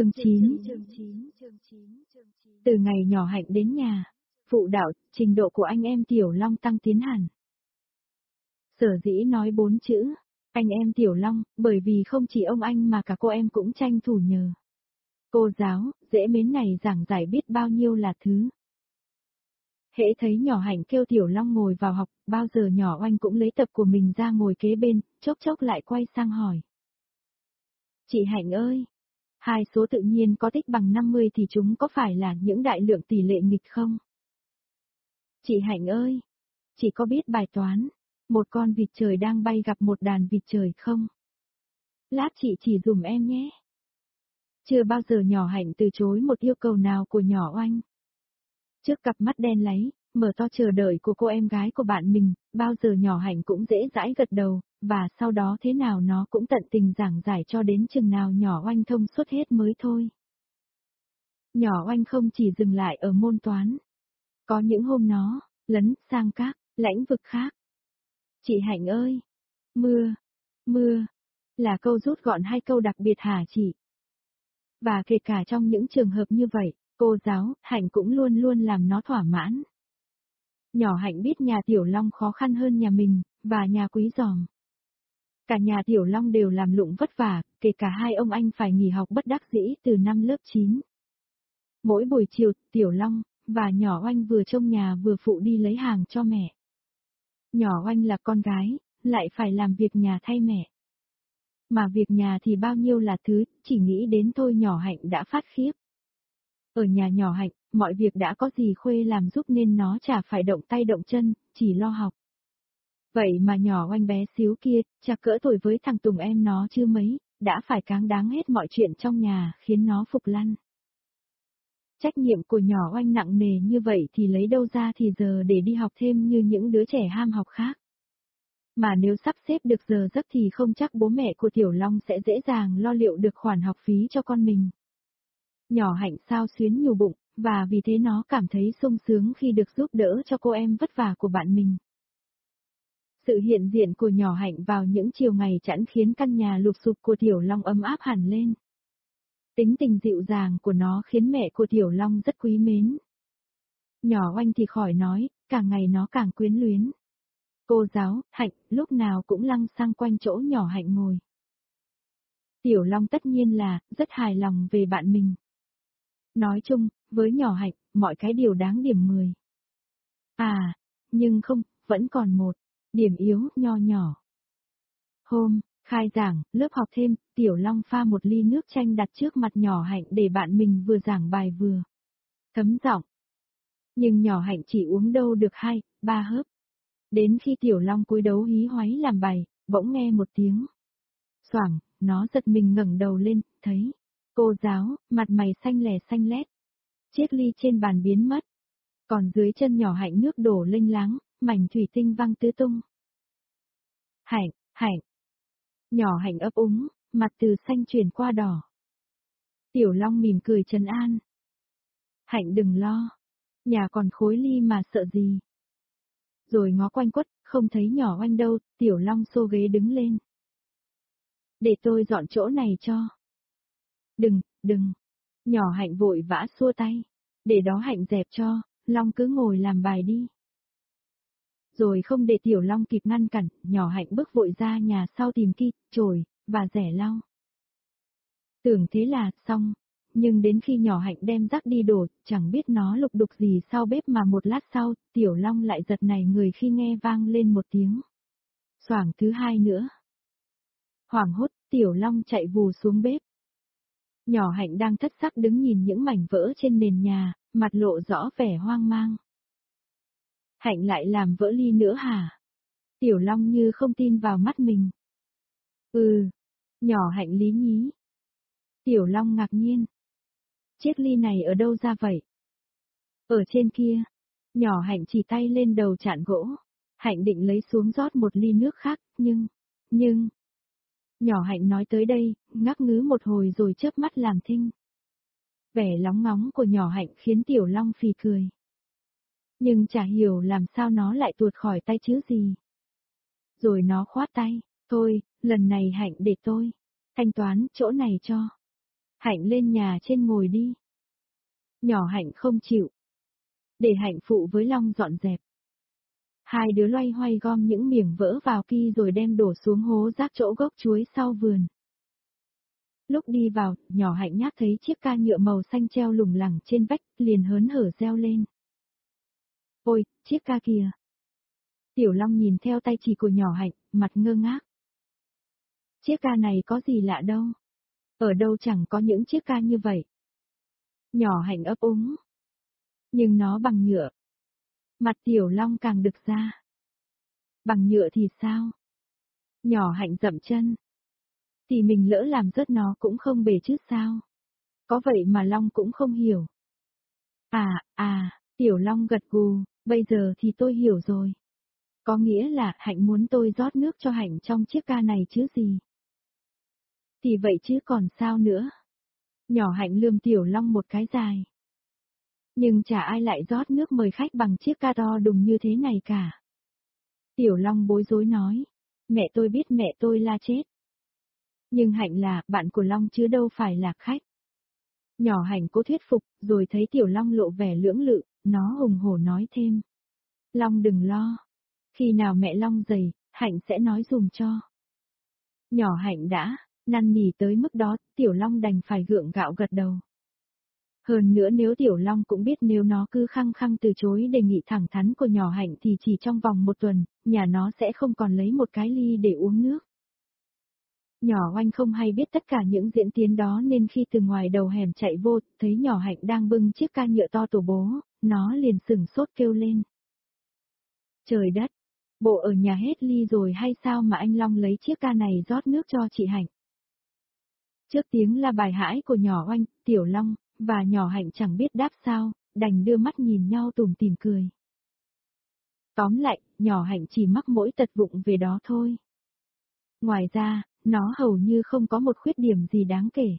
Chương 9 Từ ngày nhỏ hạnh đến nhà, phụ đạo, trình độ của anh em Tiểu Long tăng tiến hẳn. Sở dĩ nói bốn chữ, anh em Tiểu Long, bởi vì không chỉ ông anh mà cả cô em cũng tranh thủ nhờ. Cô giáo, dễ mến này giảng giải biết bao nhiêu là thứ. Hễ thấy nhỏ hạnh kêu Tiểu Long ngồi vào học, bao giờ nhỏ oanh cũng lấy tập của mình ra ngồi kế bên, chốc chốc lại quay sang hỏi. Chị Hạnh ơi, hai số tự nhiên có tích bằng 50 thì chúng có phải là những đại lượng tỷ lệ nghịch không? Chị Hạnh ơi, chị có biết bài toán, một con vịt trời đang bay gặp một đàn vịt trời không? Lát chị chỉ dùm em nhé. Chưa bao giờ nhỏ hạnh từ chối một yêu cầu nào của nhỏ oanh. Trước cặp mắt đen lấy, mở to chờ đợi của cô em gái của bạn mình, bao giờ nhỏ hạnh cũng dễ dãi gật đầu, và sau đó thế nào nó cũng tận tình giảng giải cho đến chừng nào nhỏ oanh thông suốt hết mới thôi. Nhỏ oanh không chỉ dừng lại ở môn toán. Có những hôm nó, lấn sang các, lãnh vực khác. Chị Hạnh ơi! Mưa! Mưa! Là câu rút gọn hai câu đặc biệt hả chị? Và kể cả trong những trường hợp như vậy, cô giáo, Hạnh cũng luôn luôn làm nó thỏa mãn. Nhỏ Hạnh biết nhà Tiểu Long khó khăn hơn nhà mình, và nhà Quý Giòm. Cả nhà Tiểu Long đều làm lụng vất vả, kể cả hai ông anh phải nghỉ học bất đắc dĩ từ năm lớp 9. Mỗi buổi chiều, Tiểu Long, và nhỏ oanh vừa trông nhà vừa phụ đi lấy hàng cho mẹ. Nhỏ oanh là con gái, lại phải làm việc nhà thay mẹ. Mà việc nhà thì bao nhiêu là thứ, chỉ nghĩ đến thôi nhỏ hạnh đã phát khiếp. Ở nhà nhỏ hạnh, mọi việc đã có gì khuê làm giúp nên nó chả phải động tay động chân, chỉ lo học. Vậy mà nhỏ oanh bé xíu kia, chả cỡ tuổi với thằng Tùng em nó chưa mấy, đã phải cáng đáng hết mọi chuyện trong nhà, khiến nó phục lăn. Trách nhiệm của nhỏ oanh nặng nề như vậy thì lấy đâu ra thì giờ để đi học thêm như những đứa trẻ ham học khác. Mà nếu sắp xếp được giờ giấc thì không chắc bố mẹ của Tiểu Long sẽ dễ dàng lo liệu được khoản học phí cho con mình. Nhỏ hạnh sao xuyến nhiều bụng, và vì thế nó cảm thấy sung sướng khi được giúp đỡ cho cô em vất vả của bạn mình. Sự hiện diện của nhỏ hạnh vào những chiều ngày chẵn khiến căn nhà lụp sụp của Tiểu Long ấm áp hẳn lên. Tính tình dịu dàng của nó khiến mẹ của Tiểu Long rất quý mến. Nhỏ oanh thì khỏi nói, càng ngày nó càng quyến luyến. Cô giáo, Hạnh, lúc nào cũng lăng sang quanh chỗ nhỏ Hạnh ngồi. Tiểu Long tất nhiên là, rất hài lòng về bạn mình. Nói chung, với nhỏ Hạnh, mọi cái đều đáng điểm 10. À, nhưng không, vẫn còn một, điểm yếu, nho nhỏ. Hôm, khai giảng, lớp học thêm, Tiểu Long pha một ly nước chanh đặt trước mặt nhỏ Hạnh để bạn mình vừa giảng bài vừa. Thấm giọng. Nhưng nhỏ Hạnh chỉ uống đâu được hai, ba hớp. Đến khi Tiểu Long cúi đấu hí hoáy làm bài, bỗng nghe một tiếng. Soảng, nó giật mình ngẩng đầu lên, thấy. Cô giáo, mặt mày xanh lè xanh lét. Chiếc ly trên bàn biến mất. Còn dưới chân nhỏ hạnh nước đổ lênh láng, mảnh thủy tinh văng tứ tung. Hạnh, hạnh. Nhỏ hạnh ấp úng, mặt từ xanh chuyển qua đỏ. Tiểu Long mỉm cười trấn an. Hạnh đừng lo. Nhà còn khối ly mà sợ gì rồi ngó quanh quất, không thấy nhỏ oanh đâu, tiểu long xô ghế đứng lên. Để tôi dọn chỗ này cho. Đừng, đừng. Nhỏ hạnh vội vã xua tay. Để đó hạnh dẹp cho, long cứ ngồi làm bài đi. Rồi không để tiểu long kịp ngăn cản, nhỏ hạnh bước vội ra nhà sau tìm ki, chổi, và rẻ lau. Tưởng thế là xong, nhưng đến khi nhỏ hạnh đem rác đi đổ, chẳng biết nó lục đục gì sau bếp mà một lát sau, tiểu long lại giật này người khi nghe vang lên một tiếng. Soảng thứ hai nữa. Hoảng hốt, tiểu long chạy vù xuống bếp. Nhỏ hạnh đang thất sắc đứng nhìn những mảnh vỡ trên nền nhà, mặt lộ rõ vẻ hoang mang. Hạnh lại làm vỡ ly nữa hả? Tiểu long như không tin vào mắt mình. Ừ, nhỏ hạnh lý nhí. Tiểu long ngạc nhiên, Chiếc ly này ở đâu ra vậy? Ở trên kia. Nhỏ hạnh chỉ tay lên đầu chạn gỗ. Hạnh định lấy xuống rót một ly nước khác, nhưng, nhưng... Nhỏ hạnh nói tới đây, ngắc ngứ một hồi rồi chớp mắt làm thinh. Vẻ lóng ngóng của nhỏ hạnh khiến tiểu long phì cười. Nhưng chả hiểu làm sao nó lại tuột khỏi tay chứ gì. Rồi nó khoát tay, thôi, lần này hạnh để tôi. Thanh toán chỗ này cho. Hạnh lên nhà trên ngồi đi. Nhỏ hạnh không chịu. Để hạnh phụ với Long dọn dẹp. Hai đứa loay hoay gom những miếng vỡ vào kia rồi đem đổ xuống hố rác chỗ gốc chuối sau vườn. Lúc đi vào, nhỏ hạnh nhát thấy chiếc ca nhựa màu xanh treo lủng lẳng trên vách, liền hớn hở reo lên. Ôi, chiếc ca kìa. Tiểu Long nhìn theo tay chỉ của nhỏ hạnh, mặt ngơ ngác. Chiếc ca này có gì lạ đâu. Ở đâu chẳng có những chiếc ca như vậy. Nhỏ hạnh ấp úng. Nhưng nó bằng nhựa. Mặt tiểu long càng đực ra. Bằng nhựa thì sao? Nhỏ hạnh dậm chân. Thì mình lỡ làm rớt nó cũng không bể chứ sao? Có vậy mà long cũng không hiểu. À, à, tiểu long gật gù, bây giờ thì tôi hiểu rồi. Có nghĩa là hạnh muốn tôi rót nước cho hạnh trong chiếc ca này chứ gì? Thì vậy chứ còn sao nữa? Nhỏ hạnh lườm tiểu long một cái dài. Nhưng chả ai lại rót nước mời khách bằng chiếc ca to đùng như thế này cả. Tiểu long bối rối nói. Mẹ tôi biết mẹ tôi la chết. Nhưng hạnh là bạn của long chứ đâu phải là khách. Nhỏ hạnh cố thuyết phục, rồi thấy tiểu long lộ vẻ lưỡng lự, nó hùng hổ nói thêm. Long đừng lo. Khi nào mẹ long dày, hạnh sẽ nói dùm cho. Nhỏ hạnh đã, năn nỉ tới mức đó, Tiểu Long đành phải gượng gạo gật đầu. Hơn nữa nếu Tiểu Long cũng biết nếu nó cứ khăng khăng từ chối đề nghị thẳng thắn của nhỏ hạnh thì chỉ trong vòng một tuần, nhà nó sẽ không còn lấy một cái ly để uống nước. Nhỏ oanh không hay biết tất cả những diễn tiến đó nên khi từ ngoài đầu hẻm chạy vô, thấy nhỏ hạnh đang bưng chiếc ca nhựa to tổ bố, nó liền sừng sốt kêu lên. Trời đất! Bộ ở nhà hết ly rồi hay sao mà anh Long lấy chiếc ca này rót nước cho chị Hạnh? Trước tiếng là bài hãi của nhỏ oanh, tiểu long, và nhỏ hạnh chẳng biết đáp sao, đành đưa mắt nhìn nhau tùm tìm cười. Tóm lại, nhỏ hạnh chỉ mắc mỗi tật vụng về đó thôi. Ngoài ra, nó hầu như không có một khuyết điểm gì đáng kể.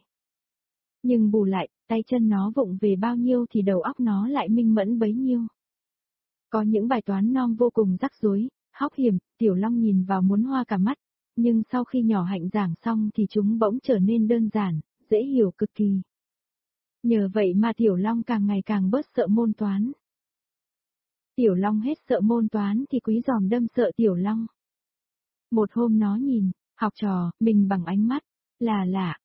Nhưng bù lại, tay chân nó vụng về bao nhiêu thì đầu óc nó lại minh mẫn bấy nhiêu. Có những bài toán non vô cùng rắc rối, hóc hiểm, tiểu long nhìn vào muốn hoa cả mắt, nhưng sau khi nhỏ hạnh giảng xong thì chúng bỗng trở nên đơn giản, dễ hiểu cực kỳ. Nhờ vậy mà Tiểu Long càng ngày càng bớt sợ môn toán. Tiểu Long hết sợ môn toán thì quý giòm đâm sợ Tiểu Long. Một hôm nó nhìn, học trò, mình bằng ánh mắt, là lạ.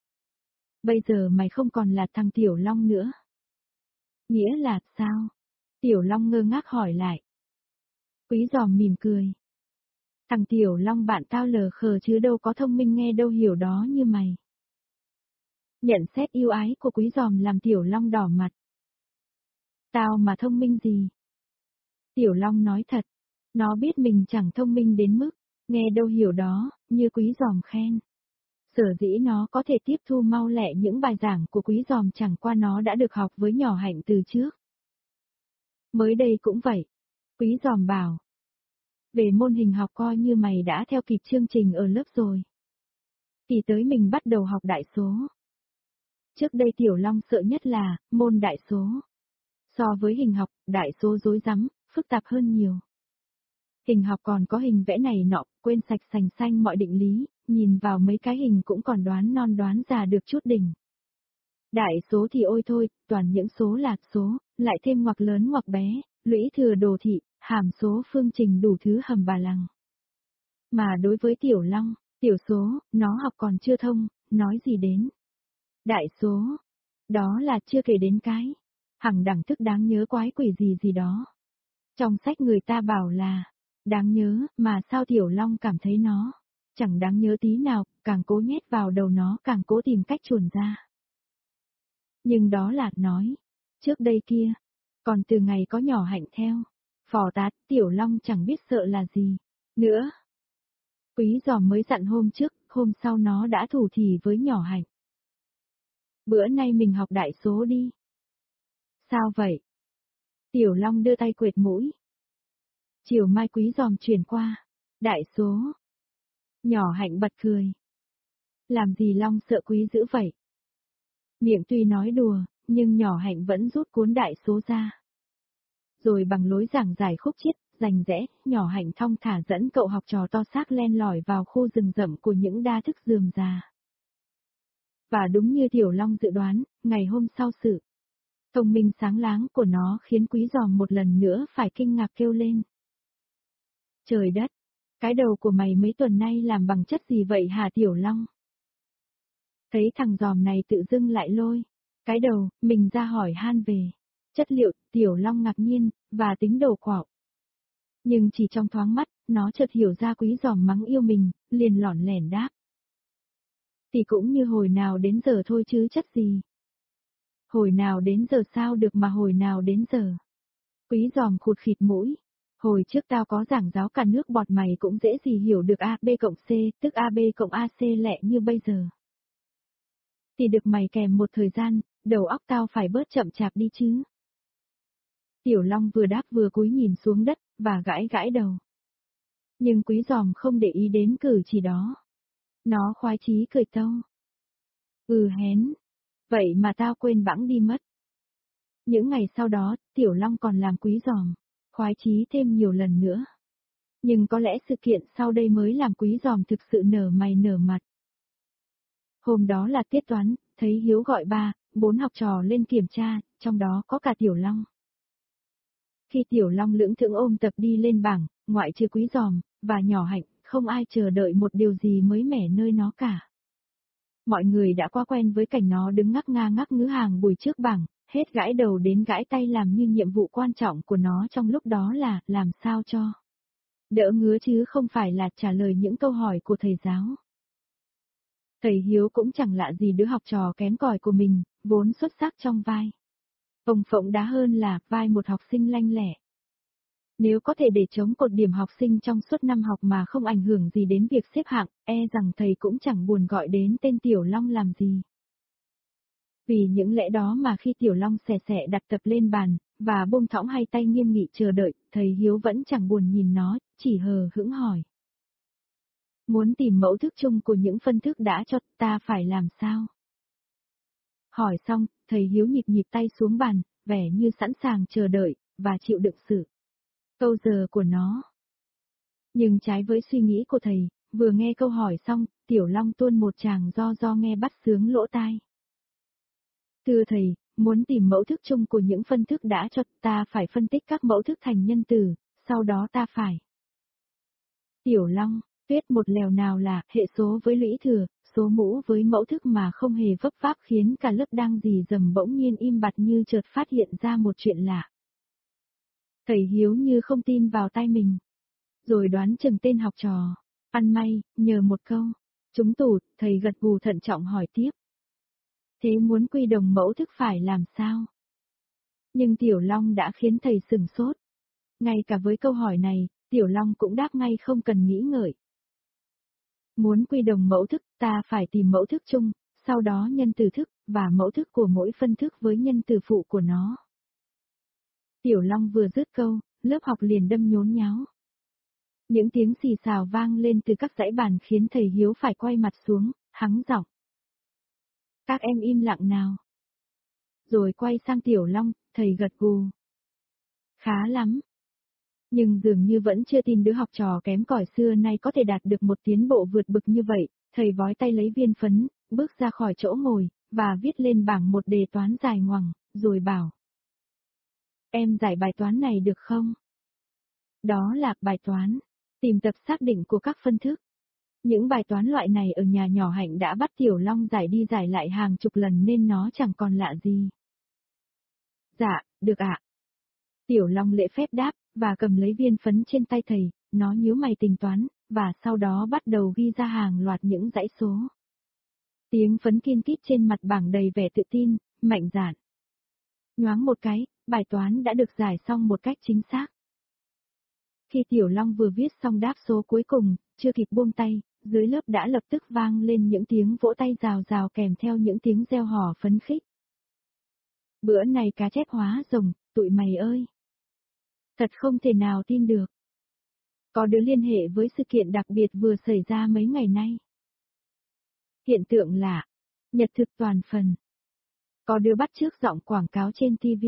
Bây giờ mày không còn là thằng Tiểu Long nữa. Nghĩa là sao? Tiểu Long ngơ ngác hỏi lại. Quý giòm mỉm cười, Thằng Tiểu Long bạn tao lờ khờ chứ đâu có thông minh nghe đâu hiểu đó như mày. Nhận xét yêu ái của quý giòm làm Tiểu Long đỏ mặt. Tao mà thông minh gì? Tiểu Long nói thật, nó biết mình chẳng thông minh đến mức, nghe đâu hiểu đó, như quý giòm khen. Sở dĩ nó có thể tiếp thu mau lẹ những bài giảng của quý giòm chẳng qua nó đã được học với nhỏ hạnh từ trước. Mới đây cũng vậy. Quý giòm bảo, về môn hình học coi như mày đã theo kịp chương trình ở lớp rồi. Thì tới mình bắt đầu học đại số. Trước đây Tiểu Long sợ nhất là, môn đại số. So với hình học, đại số dối rắm phức tạp hơn nhiều. Hình học còn có hình vẽ này nọ, quên sạch sành xanh mọi định lý, nhìn vào mấy cái hình cũng còn đoán non đoán già được chút đỉnh. Đại số thì ôi thôi, toàn những số lạc số, lại thêm ngoặc lớn ngoặc bé, lũy thừa đồ thị, hàm số phương trình đủ thứ hầm bà lằng. Mà đối với tiểu long, tiểu số, nó học còn chưa thông, nói gì đến. Đại số, đó là chưa kể đến cái, hằng đẳng thức đáng nhớ quái quỷ gì gì đó. Trong sách người ta bảo là, đáng nhớ, mà sao tiểu long cảm thấy nó, chẳng đáng nhớ tí nào, càng cố nhét vào đầu nó càng cố tìm cách chuồn ra. Nhưng đó là nói, trước đây kia, còn từ ngày có nhỏ hạnh theo, phò tá, tiểu long chẳng biết sợ là gì. Nữa. Quý giò mới dặn hôm trước, hôm sau nó đã thủ thỉ với nhỏ hạnh. Bữa nay mình học đại số đi. Sao vậy? Tiểu long đưa tay quệt mũi. Chiều mai quý giòm chuyển qua. Đại số. Nhỏ hạnh bật cười. Làm gì long sợ quý dữ vậy? Miệng tuy nói đùa, nhưng nhỏ hạnh vẫn rút cuốn đại số ra rồi bằng lối giảng giải khúc chiết, rành rẽ, nhỏ hạnh thong thả dẫn cậu học trò to xác len lỏi vào khu rừng rậm của những đa thức dườm già. Và đúng như Tiểu Long dự đoán, ngày hôm sau sự thông minh sáng láng của nó khiến quý giòm một lần nữa phải kinh ngạc kêu lên. Trời đất! Cái đầu của mày mấy tuần nay làm bằng chất gì vậy hả Tiểu Long? Thấy thằng giòm này tự dưng lại lôi. Cái đầu, mình ra hỏi han về. Chất liệu, Tiểu Long ngạc nhiên, và tính đồ quạo. Nhưng chỉ trong thoáng mắt, nó chợt hiểu ra quý giòm mắng yêu mình, liền lỏn lẻn đáp. Thì cũng như hồi nào đến giờ thôi chứ chất gì. Hồi nào đến giờ sao được mà hồi nào đến giờ. Quý giòm khụt khịt mũi. Hồi trước tao có giảng giáo cả nước bọt mày cũng dễ gì hiểu được A, B cộng C, tức A, B cộng A, C lẹ như bây giờ. Thì được mày kèm một thời gian, đầu óc tao phải bớt chậm chạp đi chứ. Tiểu Long vừa đáp vừa cúi nhìn xuống đất, và gãi gãi đầu. Nhưng quý giòm không để ý đến cử chỉ đó. Nó khoái chí cười tâu. Ừ hén. Vậy mà tao quên bẵng đi mất. Những ngày sau đó, Tiểu Long còn làm quý giòm, khoái chí thêm nhiều lần nữa. Nhưng có lẽ sự kiện sau đây mới làm quý giòm thực sự nở mày nở mặt. Hôm đó là tiết toán, thấy Hiếu gọi ba, bốn học trò lên kiểm tra, trong đó có cả Tiểu Long. Khi Tiểu Long lưỡng thượng ôm tập đi lên bảng, ngoại trừ quý giòm, và nhỏ hạnh, không ai chờ đợi một điều gì mới mẻ nơi nó cả. Mọi người đã qua quen với cảnh nó đứng ngắc nga ngắc ngứ hàng bùi trước bảng, hết gãi đầu đến gãi tay làm như nhiệm vụ quan trọng của nó trong lúc đó là làm sao cho. Đỡ ngứa chứ không phải là trả lời những câu hỏi của thầy giáo. Thầy Hiếu cũng chẳng lạ gì đứa học trò kém cỏi của mình, vốn xuất sắc trong vai. Ông Phộng đá hơn là vai một học sinh lanh lẻ. Nếu có thể để chống cột điểm học sinh trong suốt năm học mà không ảnh hưởng gì đến việc xếp hạng, e rằng thầy cũng chẳng buồn gọi đến tên Tiểu Long làm gì. Vì những lẽ đó mà khi Tiểu Long xẻ xẻ đặt tập lên bàn, và buông thõng hai tay nghiêm nghị chờ đợi, thầy Hiếu vẫn chẳng buồn nhìn nó, chỉ hờ hững hỏi. Muốn tìm mẫu thức chung của những phân thức đã cho ta phải làm sao? Hỏi xong, thầy Hiếu nhịp nhịp tay xuống bàn, vẻ như sẵn sàng chờ đợi, và chịu đựng sự. Câu giờ của nó. Nhưng trái với suy nghĩ của thầy, vừa nghe câu hỏi xong, Tiểu Long tuôn một chàng do do nghe bắt sướng lỗ tai. Thưa thầy, muốn tìm mẫu thức chung của những phân thức đã cho ta phải phân tích các mẫu thức thành nhân tử, sau đó ta phải. Tiểu Long, viết một lèo nào là hệ số với lũy thừa, số mũ với mẫu thức mà không hề vấp váp khiến cả lớp đang dì dầm bỗng nhiên im bặt như chợt phát hiện ra một chuyện lạ. Thầy Hiếu như không tin vào tay mình. Rồi đoán chừng tên học trò. Ăn may, nhờ một câu. Chúng tủ, thầy gật gù thận trọng hỏi tiếp. Thế muốn quy đồng mẫu thức phải làm sao? Nhưng Tiểu Long đã khiến thầy sừng sốt. Ngay cả với câu hỏi này, Tiểu Long cũng đáp ngay không cần nghĩ ngợi. Muốn quy đồng mẫu thức, ta phải tìm mẫu thức chung, sau đó nhân từ thức, và mẫu thức của mỗi phân thức với nhân từ phụ của nó. Tiểu Long vừa dứt câu, lớp học liền đâm nhốn nháo. Những tiếng xì xào vang lên từ các dãy bàn khiến thầy Hiếu phải quay mặt xuống, hắng giọng. Các em im lặng nào. Rồi quay sang Tiểu Long, thầy gật gù. Khá lắm. Nhưng dường như vẫn chưa tin đứa học trò kém cỏi xưa nay có thể đạt được một tiến bộ vượt bực như vậy, thầy vói tay lấy viên phấn, bước ra khỏi chỗ ngồi, và viết lên bảng một đề toán dài ngoằng, rồi bảo. Em giải bài toán này được không? Đó là bài toán, tìm tập xác định của các phân thức. Những bài toán loại này ở nhà nhỏ hạnh đã bắt Tiểu Long giải đi giải lại hàng chục lần nên nó chẳng còn lạ gì. Dạ, được ạ. Tiểu Long lễ phép đáp, và cầm lấy viên phấn trên tay thầy, nó nhíu mày tính toán, và sau đó bắt đầu ghi ra hàng loạt những dãy số. Tiếng phấn kiên kít trên mặt bảng đầy vẻ tự tin, mạnh dạn. Nhoáng một cái, bài toán đã được giải xong một cách chính xác. Khi Tiểu Long vừa viết xong đáp số cuối cùng, chưa kịp buông tay, dưới lớp đã lập tức vang lên những tiếng vỗ tay rào rào kèm theo những tiếng reo hò phấn khích. Bữa này cá chép hóa rồng, tụi mày ơi! Thật không thể nào tin được. Có đứa liên hệ với sự kiện đặc biệt vừa xảy ra mấy ngày nay. Hiện tượng lạ, nhật thực toàn phần. Có đứa bắt trước giọng quảng cáo trên TV.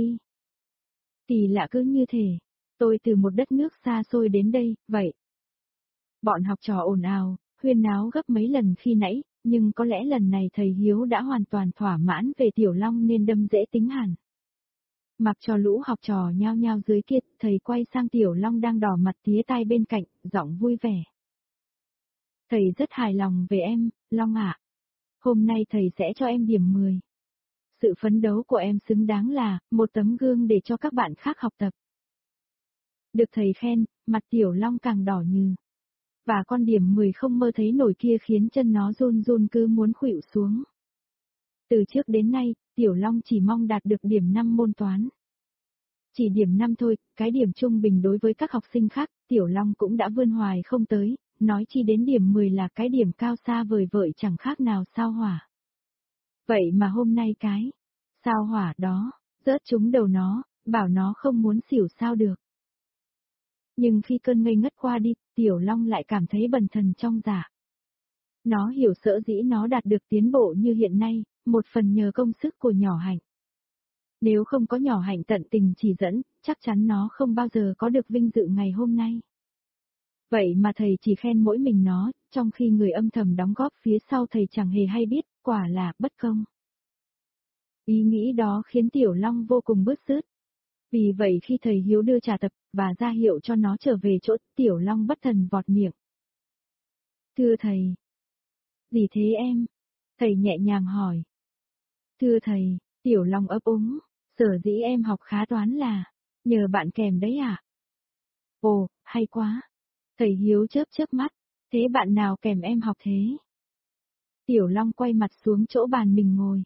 Thì lạ cứ như thế, tôi từ một đất nước xa xôi đến đây, vậy. Bọn học trò ồn ào, huyên náo gấp mấy lần khi nãy, nhưng có lẽ lần này thầy Hiếu đã hoàn toàn thỏa mãn về Tiểu Long nên đâm dễ tính hẳn. Mặc cho lũ học trò nhao nhao dưới kia, thầy quay sang Tiểu Long đang đỏ mặt tía tai bên cạnh, giọng vui vẻ. Thầy rất hài lòng về em, Long ạ. Hôm nay thầy sẽ cho em điểm 10. Sự phấn đấu của em xứng đáng là một tấm gương để cho các bạn khác học tập. Được thầy khen, mặt Tiểu Long càng đỏ như. Và con điểm 10 không mơ thấy nổi kia khiến chân nó run run cứ muốn khuỵu xuống. Từ trước đến nay, Tiểu Long chỉ mong đạt được điểm 5 môn toán. Chỉ điểm 5 thôi, cái điểm trung bình đối với các học sinh khác, Tiểu Long cũng đã vươn hoài không tới, nói chi đến điểm 10 là cái điểm cao xa vời vợi chẳng khác nào sao hỏa. Vậy mà hôm nay cái sao hỏa đó, rớt trúng đầu nó, bảo nó không muốn xỉu sao được. Nhưng khi cơn ngây ngất qua đi, Tiểu Long lại cảm thấy bần thần trong dạ. Nó hiểu sợ dĩ nó đạt được tiến bộ như hiện nay, một phần nhờ công sức của nhỏ hạnh. Nếu không có nhỏ hạnh tận tình chỉ dẫn, chắc chắn nó không bao giờ có được vinh dự ngày hôm nay. Vậy mà thầy chỉ khen mỗi mình nó, trong khi người âm thầm đóng góp phía sau thầy chẳng hề hay biết, quả là bất công. Ý nghĩ đó khiến Tiểu Long vô cùng bứt rứt. Vì vậy khi thầy Hiếu đưa trà tập, và ra hiệu cho nó trở về chỗ, Tiểu Long bất thần vọt miệng. Thưa thầy. Gì thế em? Thầy nhẹ nhàng hỏi. Thưa thầy, Tiểu Long ấp úng, sở dĩ em học khá toán là, nhờ bạn kèm đấy à? Ồ, hay quá. Thầy Hiếu chớp chớp mắt, thế bạn nào kèm em học thế? Tiểu Long quay mặt xuống chỗ bàn mình ngồi.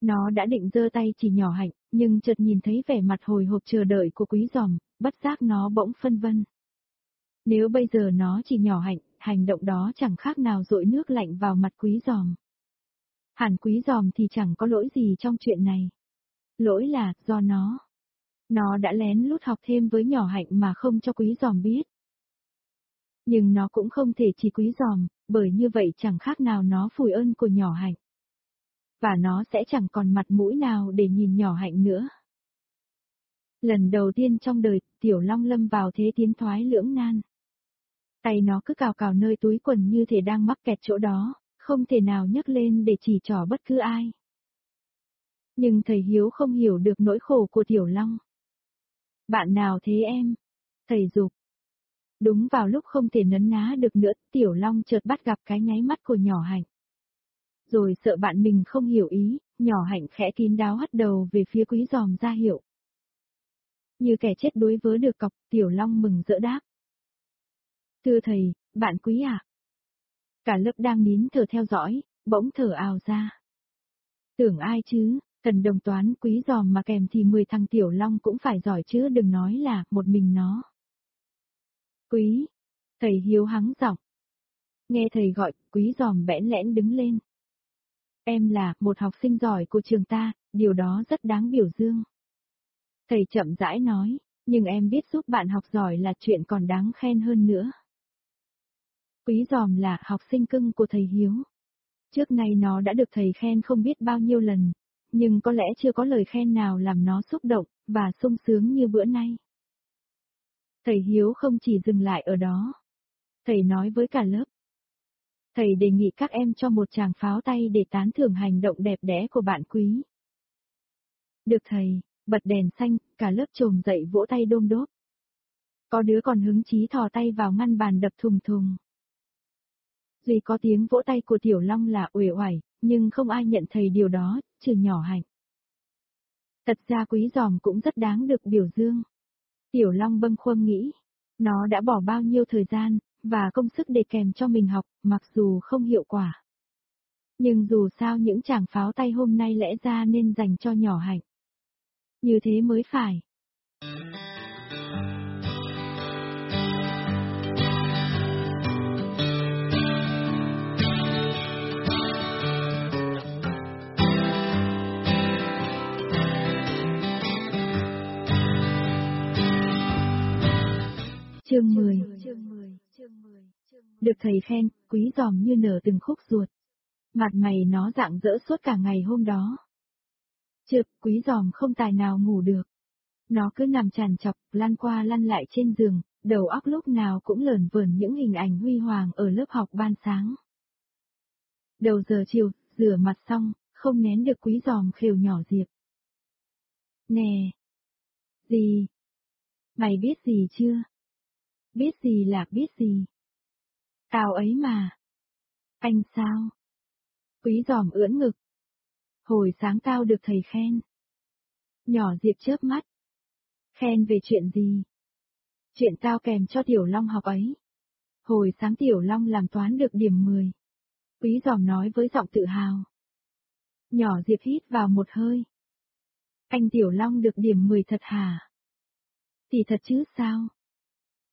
Nó đã định giơ tay chỉ nhỏ hạnh, nhưng chợt nhìn thấy vẻ mặt hồi hộp chờ đợi của quý giòm, bất giác nó bỗng phân vân. Nếu bây giờ nó chỉ nhỏ hạnh, hành động đó chẳng khác nào dội nước lạnh vào mặt quý giòm. Hẳn quý giòm thì chẳng có lỗi gì trong chuyện này. Lỗi là do nó. Nó đã lén lút học thêm với nhỏ hạnh mà không cho quý giòm biết. Nhưng nó cũng không thể chỉ quý giòm, bởi như vậy chẳng khác nào nó phủi ơn của nhỏ hạnh. Và nó sẽ chẳng còn mặt mũi nào để nhìn nhỏ hạnh nữa. Lần đầu tiên trong đời, Tiểu Long lâm vào thế tiến thoái lưỡng nan. Tay nó cứ cào cào nơi túi quần như thể đang mắc kẹt chỗ đó, không thể nào nhấc lên để chỉ trỏ bất cứ ai. Nhưng thầy Hiếu không hiểu được nỗi khổ của Tiểu Long. Bạn nào thế em? Thầy dục. Đúng vào lúc không thể nấn ná được nữa, Tiểu Long chợt bắt gặp cái nháy mắt của nhỏ hạnh. Rồi sợ bạn mình không hiểu ý, nhỏ hạnh khẽ kín đáo hất đầu về phía quý giòm ra hiệu. Như kẻ chết đuối vớ được cọc, Tiểu Long mừng rỡ đáp. Thưa thầy, bạn quý ạ. À? Cả lớp đang nín thở theo dõi, bỗng thở ào ra. Tưởng ai chứ, cần đồng toán quý giòm mà kèm thì 10 thằng Tiểu Long cũng phải giỏi chứ đừng nói là một mình nó. Quý, thầy hiếu hắng giọng. Nghe thầy gọi, quý giòm bẽn lẽn đứng lên. Em là một học sinh giỏi của trường ta, điều đó rất đáng biểu dương. Thầy chậm rãi nói, nhưng em biết giúp bạn học giỏi là chuyện còn đáng khen hơn nữa. Quý giòm là học sinh cưng của thầy Hiếu. Trước nay nó đã được thầy khen không biết bao nhiêu lần, nhưng có lẽ chưa có lời khen nào làm nó xúc động, và sung sướng như bữa nay. Thầy Hiếu không chỉ dừng lại ở đó. Thầy nói với cả lớp. Thầy đề nghị các em cho một chàng pháo tay để tán thưởng hành động đẹp đẽ của bạn quý. Được thầy, bật đèn xanh, cả lớp trồm dậy vỗ tay đôm đốp. Có đứa còn hứng chí thò tay vào ngăn bàn đập thùng thùng. Duy có tiếng vỗ tay của Tiểu Long là uể oải, nhưng không ai nhận thầy điều đó, trừ nhỏ hạnh. Thật ra quý giòm cũng rất đáng được biểu dương. Tiểu Long bâng khuâng nghĩ, nó đã bỏ bao nhiêu thời gian, và công sức để kèm cho mình học, mặc dù không hiệu quả. Nhưng dù sao những chàng pháo tay hôm nay lẽ ra nên dành cho nhỏ hạnh. Như thế mới phải. Chương 10 được thầy khen, quý giòm như nở từng khúc ruột. Mặt mày nó dạng dỡ suốt cả ngày hôm đó. Trực, quý giòm không tài nào ngủ được. Nó cứ nằm tràn chọc, lăn qua lăn lại trên giường, đầu óc lúc nào cũng lờn vờn những hình ảnh huy hoàng ở lớp học ban sáng. Đầu giờ chiều, rửa mặt xong, không nén được quý giòm khều nhỏ Diệp. Nè! Gì? Mày biết gì chưa? Biết gì là biết gì? Tao ấy mà. Anh sao? Quý giòm ưỡn ngực. Hồi sáng tao được thầy khen. Nhỏ Diệp chớp mắt. Khen về chuyện gì? Chuyện tao kèm cho Tiểu Long học ấy. Hồi sáng Tiểu Long làm toán được điểm 10. Quý giòm nói với giọng tự hào. Nhỏ Diệp hít vào một hơi. Anh Tiểu Long được điểm 10 thật hả? Thì thật chứ sao?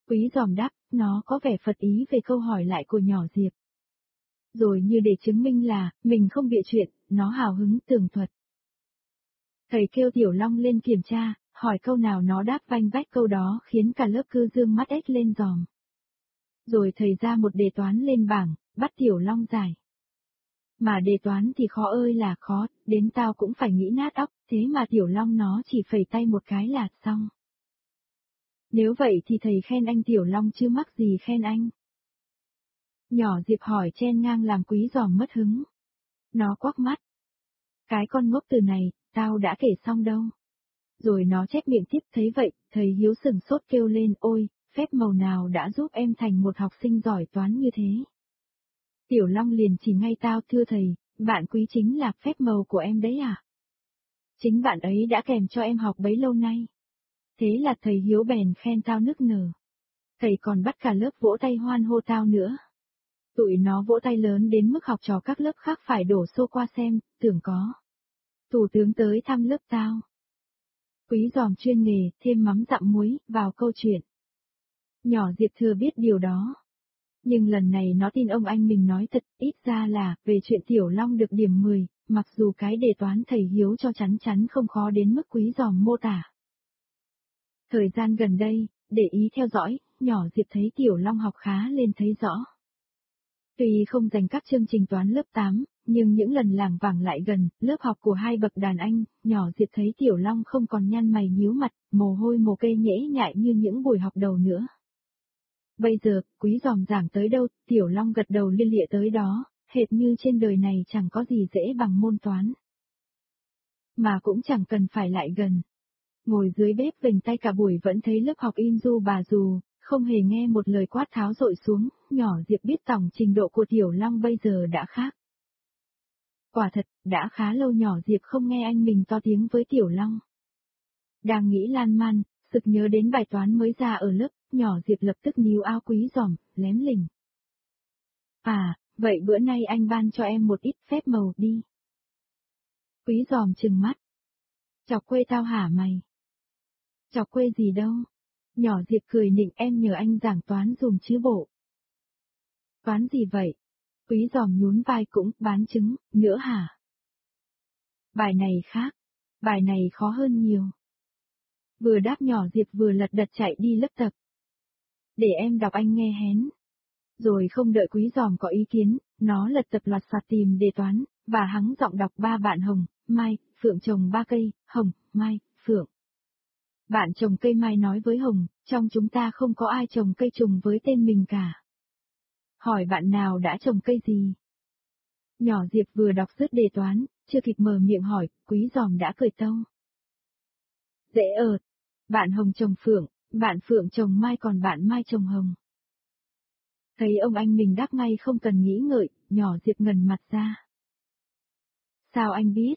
Quý giòm đáp, nó có vẻ phật ý về câu hỏi lại của nhỏ Diệp. Rồi như để chứng minh là, mình không bịa chuyện, nó hào hứng tường thuật. Thầy kêu Tiểu Long lên kiểm tra, hỏi câu nào nó đáp vanh vách câu đó khiến cả lớp cư dương mắt ếch lên giòm. Rồi thầy ra một đề toán lên bảng, bắt Tiểu Long giải. Mà đề toán thì khó ơi là khó, đến tao cũng phải nghĩ nát óc, thế mà Tiểu Long nó chỉ phẩy tay một cái là xong. Nếu vậy thì thầy khen anh Tiểu Long chứ mắc gì khen anh. Nhỏ Diệp hỏi chen ngang làm quý giòm mất hứng. Nó quắc mắt. Cái con ngốc từ này, tao đã kể xong đâu. Rồi nó chép miệng tiếp thấy vậy, thầy Hiếu sừng sốt kêu lên ôi, phép màu nào đã giúp em thành một học sinh giỏi toán như thế. Tiểu Long liền chỉ ngay tao thưa thầy, bạn quý chính là phép màu của em đấy à? Chính bạn ấy đã kèm cho em học bấy lâu nay. Thế là thầy Hiếu bèn khen tao nức nở. Thầy còn bắt cả lớp vỗ tay hoan hô tao nữa. Tụi nó vỗ tay lớn đến mức học trò các lớp khác phải đổ xô qua xem, tưởng có. Thủ tướng tới thăm lớp tao. Quý giòm chuyên nghề, thêm mắm dặm muối, vào câu chuyện. Nhỏ Diệp thừa biết điều đó. Nhưng lần này nó tin ông anh mình nói thật, ít ra là, về chuyện Tiểu Long được điểm 10, mặc dù cái đề toán thầy Hiếu cho chắn chắn không khó đến mức quý giòm mô tả. Thời gian gần đây, để ý theo dõi, nhỏ Diệp thấy Tiểu Long học khá lên thấy rõ. Tuy không dành các chương trình toán lớp 8, nhưng những lần làng vàng lại gần, lớp học của hai bậc đàn anh, nhỏ Diệp thấy Tiểu Long không còn nhăn mày nhíu mặt, mồ hôi mồ kê nhễ nhại như những buổi học đầu nữa. Bây giờ, quý giòm giảng tới đâu, Tiểu Long gật đầu liên lịa tới đó, hệt như trên đời này chẳng có gì dễ bằng môn toán. Mà cũng chẳng cần phải lại gần. Ngồi dưới bếp vềnh tay cả buổi vẫn thấy lớp học im du bà dù, không hề nghe một lời quát tháo rội xuống, nhỏ Diệp biết tổng trình độ của Tiểu Long bây giờ đã khác. Quả thật, đã khá lâu nhỏ Diệp không nghe anh mình to tiếng với Tiểu Long. Đang nghĩ lan man, sực nhớ đến bài toán mới ra ở lớp, nhỏ Diệp lập tức níu áo quý giòm, lém lỉnh. À, vậy bữa nay anh ban cho em một ít phép màu đi. Quý giòm chừng mắt. Chọc quê tao hả mày? Chọc quê gì đâu? Nhỏ Diệp cười nịnh em nhờ anh giảng toán dùng chứ bộ. Toán gì vậy? Quý giòm nhún vai cũng bán trứng, nữa hả? Bài này khác. Bài này khó hơn nhiều. Vừa đáp nhỏ Diệp vừa lật đật chạy đi lớp tập. Để em đọc anh nghe hén. Rồi không đợi quý giòm có ý kiến, nó lật tập loạt soạt tìm đề toán, và hắng giọng đọc ba bạn hồng, mai, phượng trồng ba cây, hồng, mai, phượng. Bạn trồng cây mai nói với Hồng, trong chúng ta không có ai trồng cây trùng với tên mình cả. Hỏi bạn nào đã trồng cây gì? Nhỏ Diệp vừa đọc dứt đề toán, chưa kịp mở miệng hỏi, quý giòm đã cười tâu. Dễ ợt. Bạn Hồng trồng Phượng, bạn Phượng trồng Mai còn bạn Mai trồng Hồng. Thấy ông anh mình đáp ngay không cần nghĩ ngợi, nhỏ Diệp ngần mặt ra. Sao anh biết?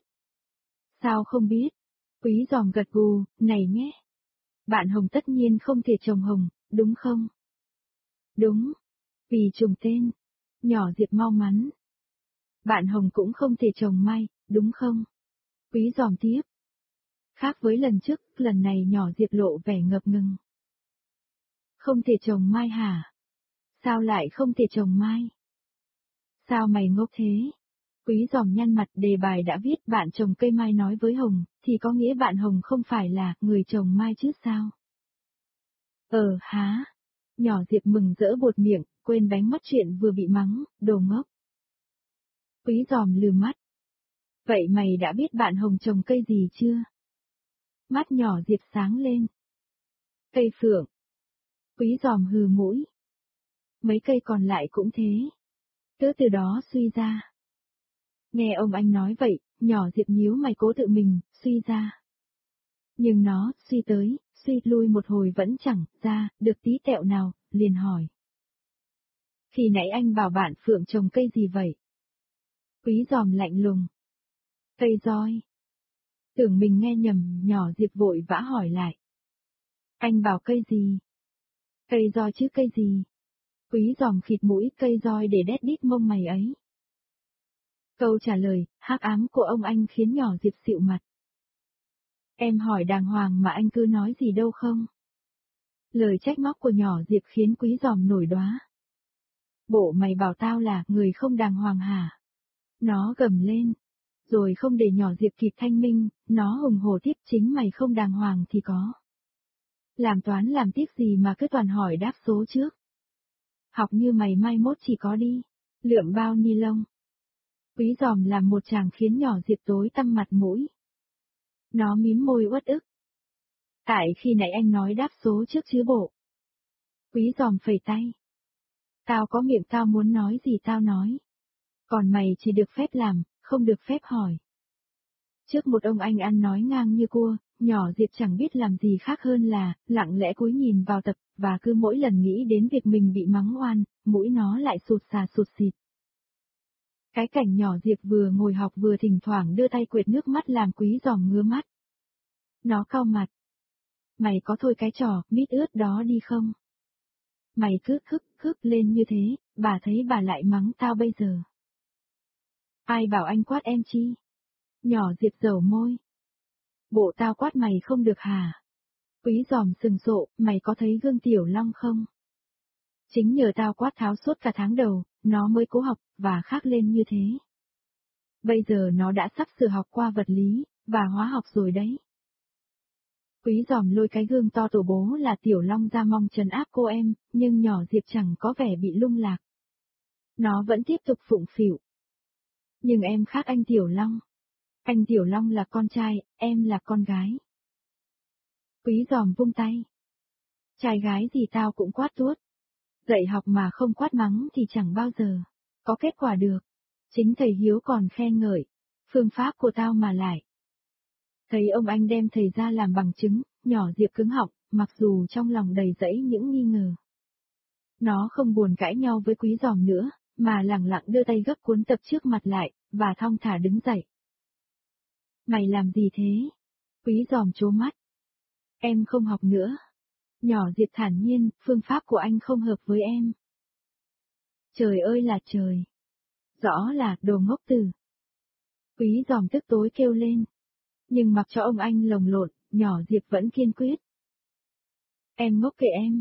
Sao không biết? Quý giòm gật gù, này nhé. Bạn Hồng tất nhiên không thể trồng Hồng, đúng không? Đúng. Vì trùng tên. Nhỏ Diệp mau mắn. Bạn Hồng cũng không thể trồng Mai, đúng không? Quý giòm tiếp. Khác với lần trước, lần này nhỏ Diệp lộ vẻ ngập ngừng. Không thể trồng Mai hả? Sao lại không thể trồng Mai? Sao mày ngốc thế? Quý Dòm nhăn mặt đề bài đã viết bạn trồng cây mai nói với Hồng, thì có nghĩa bạn Hồng không phải là người trồng mai chứ sao? Ờ há. Nhỏ Diệp mừng rỡ bột miệng, quên bánh mất chuyện vừa bị mắng, đồ ngốc. Quý giòm lừa mắt. Vậy mày đã biết bạn Hồng trồng cây gì chưa? Mắt nhỏ Diệp sáng lên. Cây phượng. Quý giòm hừ mũi. Mấy cây còn lại cũng thế. Cứ từ đó suy ra. Nghe ông anh nói vậy, nhỏ Diệp nhíu mày cố tự mình, suy ra. Nhưng nó, suy tới, suy lui một hồi vẫn chẳng ra, được tí tẹo nào, liền hỏi. Khi nãy anh bảo bạn Phượng trồng cây gì vậy? Quý giòm lạnh lùng. Cây roi. Tưởng mình nghe nhầm, nhỏ Diệp vội vã hỏi lại. Anh bảo cây gì? Cây roi chứ cây gì? Quý giòm khịt mũi cây roi để đét đít mông mày ấy. Câu trả lời, hắc ám của ông anh khiến nhỏ Diệp xịu mặt. Em hỏi đàng hoàng mà anh cứ nói gì đâu không? Lời trách móc của nhỏ Diệp khiến quý giòm nổi đóa. Bộ mày bảo tao là người không đàng hoàng hả? Nó gầm lên. Rồi không để nhỏ Diệp kịp thanh minh, nó hùng hổ tiếp chính mày không đàng hoàng thì có. Làm toán làm tiếp gì mà cứ toàn hỏi đáp số trước. Học như mày mai mốt chỉ có đi. Lượm bao ni lông. Quý giòm làm một chàng khiến nhỏ Diệp tối tăm mặt mũi. Nó mím môi uất ức. Tại khi nãy anh nói đáp số trước chứ bộ. Quý giòm phẩy tay. Tao có miệng tao muốn nói gì tao nói. Còn mày chỉ được phép làm, không được phép hỏi. Trước một ông anh ăn nói ngang như cua, nhỏ Diệp chẳng biết làm gì khác hơn là, lặng lẽ cúi nhìn vào tập, và cứ mỗi lần nghĩ đến việc mình bị mắng oan, mũi nó lại sụt xà sụt xịt. Cái cảnh nhỏ Diệp vừa ngồi học vừa thỉnh thoảng đưa tay quệt nước mắt làm quý giòm ngứa mắt. Nó cau mặt. Mày có thôi cái trò, mít ướt đó đi không? Mày cứ khức khức lên như thế, bà thấy bà lại mắng tao bây giờ. Ai bảo anh quát em chi? Nhỏ Diệp dầu môi. Bộ tao quát mày không được hả? Quý giòm sừng sộ, mày có thấy gương tiểu long không? Chính nhờ tao quát tháo suốt cả tháng đầu, nó mới cố học, và khác lên như thế. Bây giờ nó đã sắp sửa học qua vật lý, và hóa học rồi đấy. Quý giòm lôi cái gương to tổ bố là tiểu long ra mong trấn áp cô em, nhưng nhỏ Diệp chẳng có vẻ bị lung lạc. Nó vẫn tiếp tục phụng phịu. Nhưng em khác anh tiểu long. Anh tiểu long là con trai, em là con gái. Quý giòm vung tay. Trai gái gì tao cũng quát tuốt. Dạy học mà không quát mắng thì chẳng bao giờ có kết quả được. Chính thầy Hiếu còn khen ngợi, phương pháp của tao mà lại. Thấy ông anh đem thầy ra làm bằng chứng, nhỏ Diệp cứng họng, mặc dù trong lòng đầy dẫy những nghi ngờ. Nó không buồn cãi nhau với quý giòm nữa, mà lặng lặng đưa tay gấp cuốn tập trước mặt lại, và thong thả đứng dậy. Mày làm gì thế? Quý giòm chố mắt. Em không học nữa. Nhỏ Diệp thản nhiên, phương pháp của anh không hợp với em. Trời ơi là trời. Rõ là đồ ngốc tử. Quý giòm tức tối kêu lên. Nhưng mặc cho ông anh lồng lộn, nhỏ Diệp vẫn kiên quyết. Em ngốc kệ em.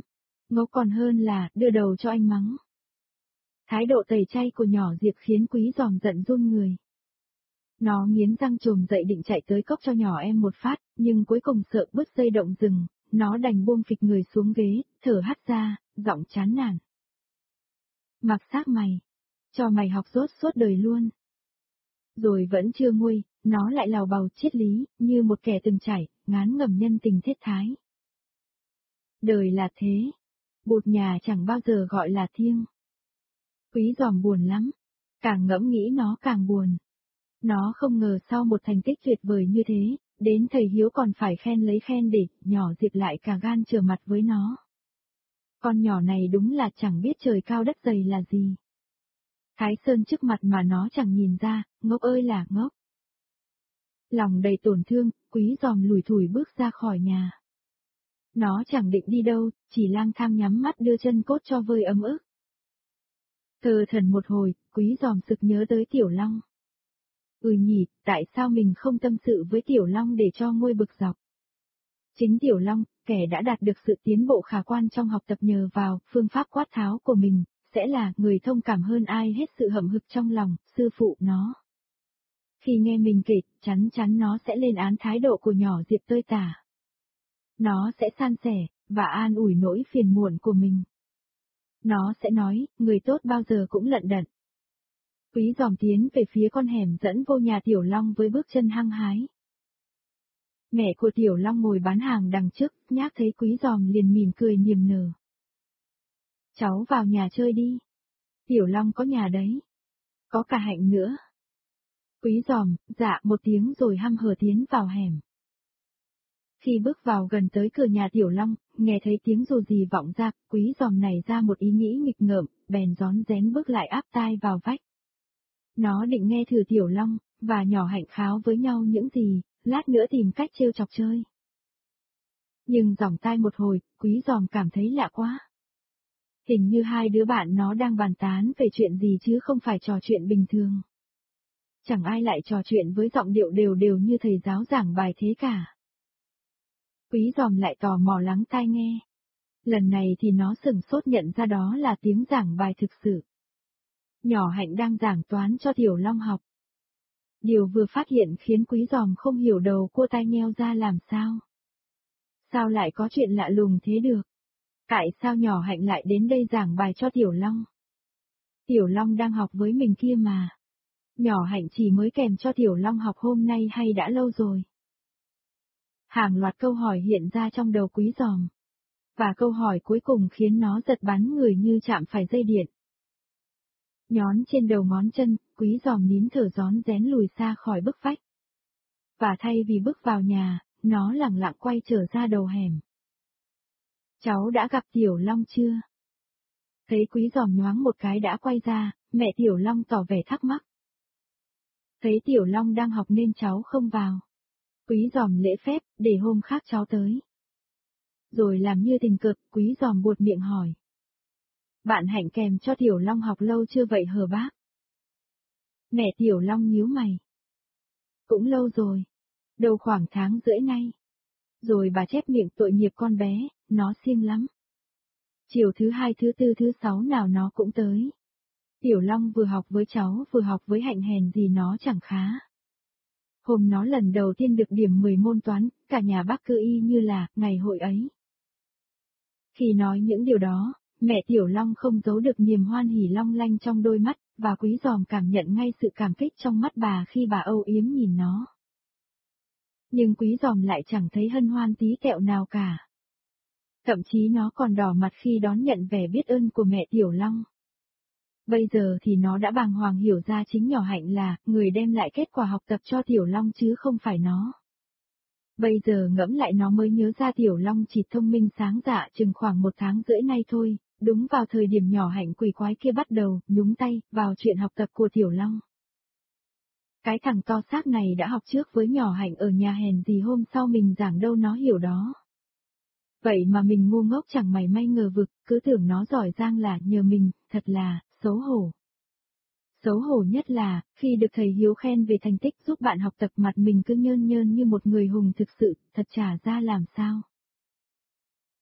Ngốc còn hơn là đưa đầu cho anh mắng. Thái độ tẩy chay của nhỏ Diệp khiến quý giòm giận run người. Nó nghiến răng trồm dậy định chạy tới cốc cho nhỏ em một phát, nhưng cuối cùng sợ bứt dây động rừng, nó đành buông phịch người xuống ghế, thở hắt ra, giọng chán nản. Mặc xác mày, cho mày học rốt suốt đời luôn. Rồi vẫn chưa nguôi, nó lại lào bào triết lý, như một kẻ từng trải, ngán ngầm nhân tình thiết thái. Đời là thế, bụt nhà chẳng bao giờ gọi là thiêng. Quý giòm buồn lắm, càng ngẫm nghĩ nó càng buồn. Nó không ngờ sau một thành tích tuyệt vời như thế, đến thầy Hiếu còn phải khen lấy khen để, nhỏ Diệp lại cả gan trở mặt với nó. Con nhỏ này đúng là chẳng biết trời cao đất dày là gì. Thái Sơn trước mặt mà nó chẳng nhìn ra, ngốc ơi là ngốc. Lòng đầy tổn thương, quý giòm lùi thủi bước ra khỏi nhà. Nó chẳng định đi đâu, chỉ lang thang nhắm mắt đưa chân cốt cho vơi ấm ức. Thờ thần một hồi, quý giòm sực nhớ tới Tiểu Long. Ừ nhỉ, tại sao mình không tâm sự với Tiểu Long để cho ngôi bực dọc? Chính Tiểu Long, kẻ đã đạt được sự tiến bộ khả quan trong học tập nhờ vào phương pháp quát tháo của mình, sẽ là người thông cảm hơn ai hết sự hậm hực trong lòng, sư phụ nó. Khi nghe mình kể, chắn chắn nó sẽ lên án thái độ của nhỏ Diệp tơi tả. Nó sẽ san sẻ, và an ủi nỗi phiền muộn của mình. Nó sẽ nói, người tốt bao giờ cũng lận đận. Quý dòm tiến về phía con hẻm dẫn vô nhà Tiểu Long với bước chân hăng hái. Mẹ của Tiểu Long ngồi bán hàng đằng trước, nhác thấy quý dòm liền mỉm cười niềm nở. Cháu vào nhà chơi đi. Tiểu Long có nhà đấy. Có cả hạnh nữa. Quý giòm, dạ một tiếng rồi hăm hở tiến vào hẻm. Khi bước vào gần tới cửa nhà Tiểu Long, nghe thấy tiếng rồ gì vọng ra, quý giòm này ra một ý nghĩ nghịch ngợm, bèn gión rén bước lại áp tai vào vách. Nó định nghe thử Tiểu Long, và nhỏ hạnh kháo với nhau những gì, lát nữa tìm cách trêu chọc chơi. Nhưng dòng tai một hồi, quý giòm cảm thấy lạ quá. Hình như hai đứa bạn nó đang bàn tán về chuyện gì chứ không phải trò chuyện bình thường. Chẳng ai lại trò chuyện với giọng điệu đều đều như thầy giáo giảng bài thế cả. Quý giòm lại tò mò lắng tai nghe. Lần này thì nó sừng sốt nhận ra đó là tiếng giảng bài thực sự. Nhỏ hạnh đang giảng toán cho Tiểu Long học. Điều vừa phát hiện khiến quý giòm không hiểu đầu cô tai nheo ra làm sao. Sao lại có chuyện lạ lùng thế được? Tại sao nhỏ hạnh lại đến đây giảng bài cho Tiểu Long? Tiểu Long đang học với mình kia mà. Nhỏ hạnh chỉ mới kèm cho Tiểu Long học hôm nay hay đã lâu rồi? Hàng loạt câu hỏi hiện ra trong đầu quý giòm. Và câu hỏi cuối cùng khiến nó giật bắn người như chạm phải dây điện. Nhón trên đầu ngón chân, quý giòm nín thở gión rén lùi xa khỏi bức vách. Và thay vì bước vào nhà, nó lặng lặng quay trở ra đầu hẻm. Cháu đã gặp Tiểu Long chưa? Thấy quý giòm nhoáng một cái đã quay ra, mẹ Tiểu Long tỏ vẻ thắc mắc. Thấy Tiểu Long đang học nên cháu không vào. Quý giòm lễ phép, để hôm khác cháu tới. Rồi làm như tình cực, quý giòm buột miệng hỏi. Bạn hạnh kèm cho Tiểu Long học lâu chưa vậy hờ bác? Mẹ Tiểu Long nhíu mày. Cũng lâu rồi. Đầu khoảng tháng rưỡi nay. Rồi bà chép miệng tội nghiệp con bé, nó siêng lắm. Chiều thứ hai thứ tư thứ sáu nào nó cũng tới. Tiểu Long vừa học với cháu vừa học với hạnh hèn gì nó chẳng khá. Hôm nó lần đầu tiên được điểm 10 môn toán, cả nhà bác cư y như là, ngày hội ấy. Khi nói những điều đó, mẹ Tiểu Long không giấu được niềm hoan hỉ long lanh trong đôi mắt, và quý giòm cảm nhận ngay sự cảm kích trong mắt bà khi bà âu yếm nhìn nó. Nhưng quý giòm lại chẳng thấy hân hoan tí kẹo nào cả. Thậm chí nó còn đỏ mặt khi đón nhận vẻ biết ơn của mẹ Tiểu Long. Bây giờ thì nó đã bàng hoàng hiểu ra chính nhỏ hạnh là người đem lại kết quả học tập cho Tiểu Long chứ không phải nó. Bây giờ ngẫm lại nó mới nhớ ra Tiểu Long chỉ thông minh sáng dạ chừng khoảng một tháng rưỡi nay thôi, đúng vào thời điểm nhỏ hạnh quỷ quái kia bắt đầu, nhúng tay, vào chuyện học tập của Tiểu Long. Cái thằng to xác này đã học trước với nhỏ hạnh ở nhà hèn gì hôm sau mình giảng đâu nó hiểu đó. Vậy mà mình ngu ngốc chẳng mày may ngờ vực, cứ tưởng nó giỏi giang là nhờ mình, thật là, xấu hổ. Xấu hổ nhất là, khi được thầy Hiếu khen về thành tích giúp bạn học tập mặt mình cứ nhơn nhơn như một người hùng thực sự, thật trả ra làm sao.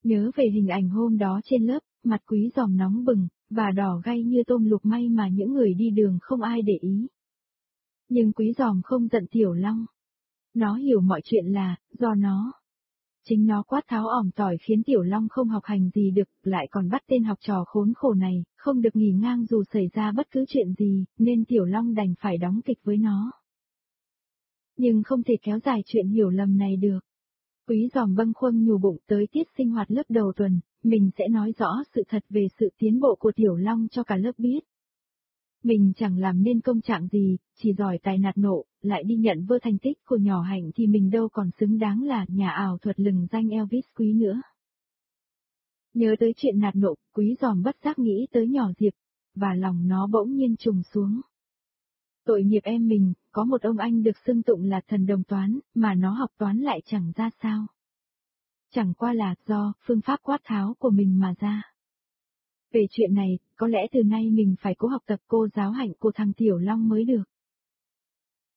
Nhớ về hình ảnh hôm đó trên lớp, mặt quý giòm nóng bừng, và đỏ gay như tôm lục may mà những người đi đường không ai để ý. Nhưng quý giòm không giận Tiểu Long. Nó hiểu mọi chuyện là, do nó. Chính nó quát tháo ỏm tỏi khiến Tiểu Long không học hành gì được, lại còn bắt tên học trò khốn khổ này, không được nghỉ ngang dù xảy ra bất cứ chuyện gì, nên Tiểu Long đành phải đóng kịch với nó. Nhưng không thể kéo dài chuyện hiểu lầm này được. Quý giòm bâng khuâng nhù bụng tới tiết sinh hoạt lớp đầu tuần, mình sẽ nói rõ sự thật về sự tiến bộ của Tiểu Long cho cả lớp biết. Mình chẳng làm nên công trạng gì, chỉ giỏi tài nạt nộ, lại đi nhận vơ thành tích của nhỏ hạnh thì mình đâu còn xứng đáng là nhà ảo thuật lừng danh Elvis quý nữa. Nhớ tới chuyện nạt nộ, quý giòm bất giác nghĩ tới nhỏ Diệp, và lòng nó bỗng nhiên trùng xuống. Tội nghiệp em mình, có một ông anh được xưng tụng là thần đồng toán, mà nó học toán lại chẳng ra sao. Chẳng qua là do phương pháp quát tháo của mình mà ra. Về chuyện này, có lẽ từ nay mình phải cố học tập cô giáo hạnh của thằng Tiểu Long mới được.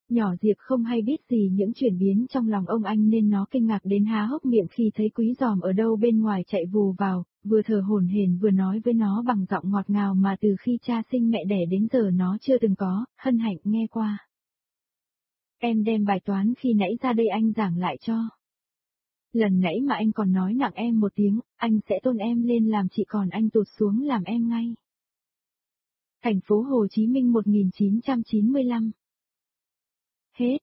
Nhỏ Diệp không hay biết gì những chuyển biến trong lòng ông anh nên nó kinh ngạc đến há hốc miệng khi thấy quý giòm ở đâu bên ngoài chạy vù vào, vừa thở hồn hển vừa nói với nó bằng giọng ngọt ngào mà từ khi cha sinh mẹ đẻ đến giờ nó chưa từng có, hân hạnh nghe qua. Em đem bài toán khi nãy ra đây anh giảng lại cho. Lần nãy mà anh còn nói nặng em một tiếng, anh sẽ tôn em lên làm chị còn anh tụt xuống làm em ngay. Thành phố Hồ Chí Minh 1995 Hết